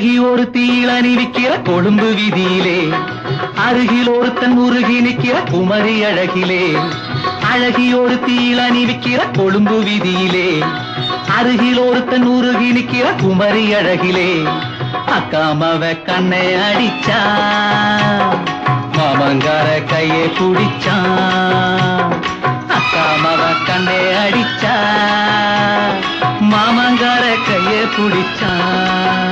அழகி ஒரு தீளணி விக்கிற கொழும்பு விதியிலே. அருகில் ஒருத்தன் முருகி நிற்கிற குமரி அழகிலே. அழகி ஒரு தீளணி விக்கிற கொழும்பு விதியிலே. அருகில் ஒருத்தன் முருகி நிற்கிற குமரி அழகிலே. அக்காமவ கண்ணை அடிச்சா மாமங்கார கையை பிடிச்சான் அக்காமவ கண்ணை அடிச்சா மாமங்கார கையை குடிச்சான்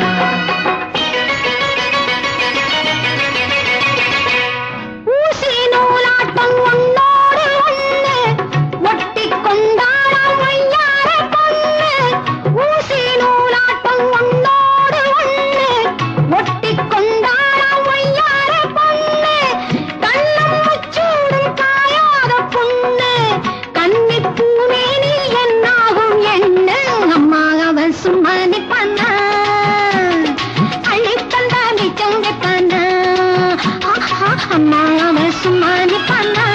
आसमान का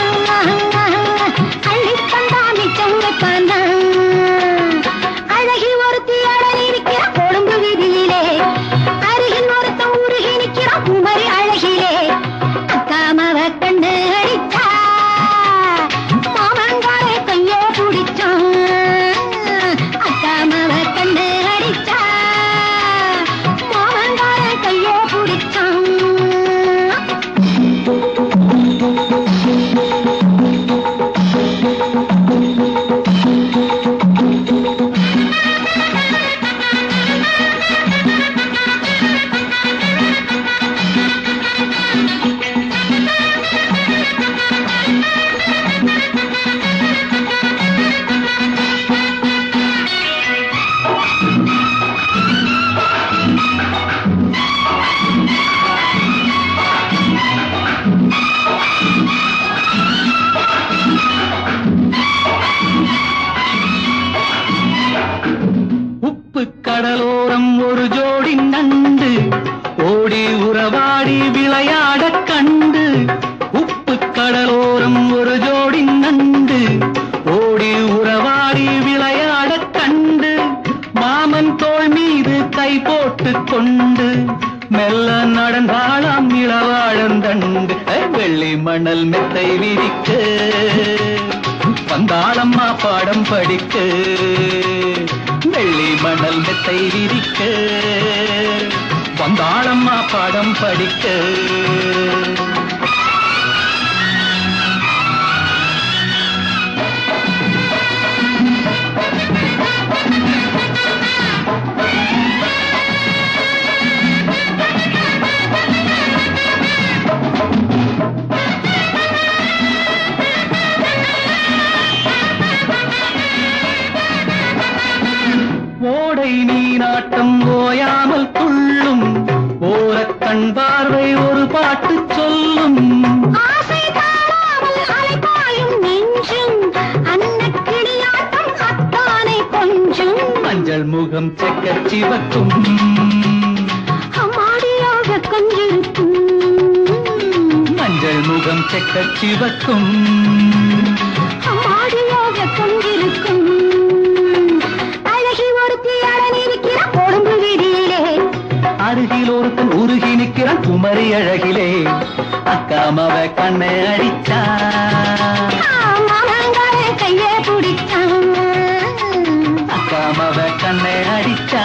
கடலோரம் ஒரு ஜோடி நண்டு. ஓடி உறவாடி விளையாட கண்டு. உப்பு கடலோரம் ஒரு ஜோடி நண்டு. ஓடி உறவாடி விளையாட கண்டு. மாமன் தோல் மீது கை போட்டு கொண்டு. மெல்ல நடந்தாளாம் இளவாழந்தண்டு வெள்ளி மணல் மெத்தை விரிக்க. வந்தாளம்மா பாடம் படிக்க. வெள்ளி மணல் மெத்தை விரிக்க வந்தாளம்மா பாடம் படிக்க. ஓடை நீராட்டம் ஓயாமல் துள்ளும். ஓரக் கண் பார்வை ஒரு பாட்டு சொல்லும். மஞ்சள் முகம் செக்கச் சிவக்கும். அம்மாடியாக கொஞ்சிருக்கும் மஞ்சள் முகம் செக்கச் சிவக்கும். கண்ணிலே அக்காமவ கண்ணை அடிச்சா கைய பிடிச்சா அக்காமவ கண்ணை அடிச்சா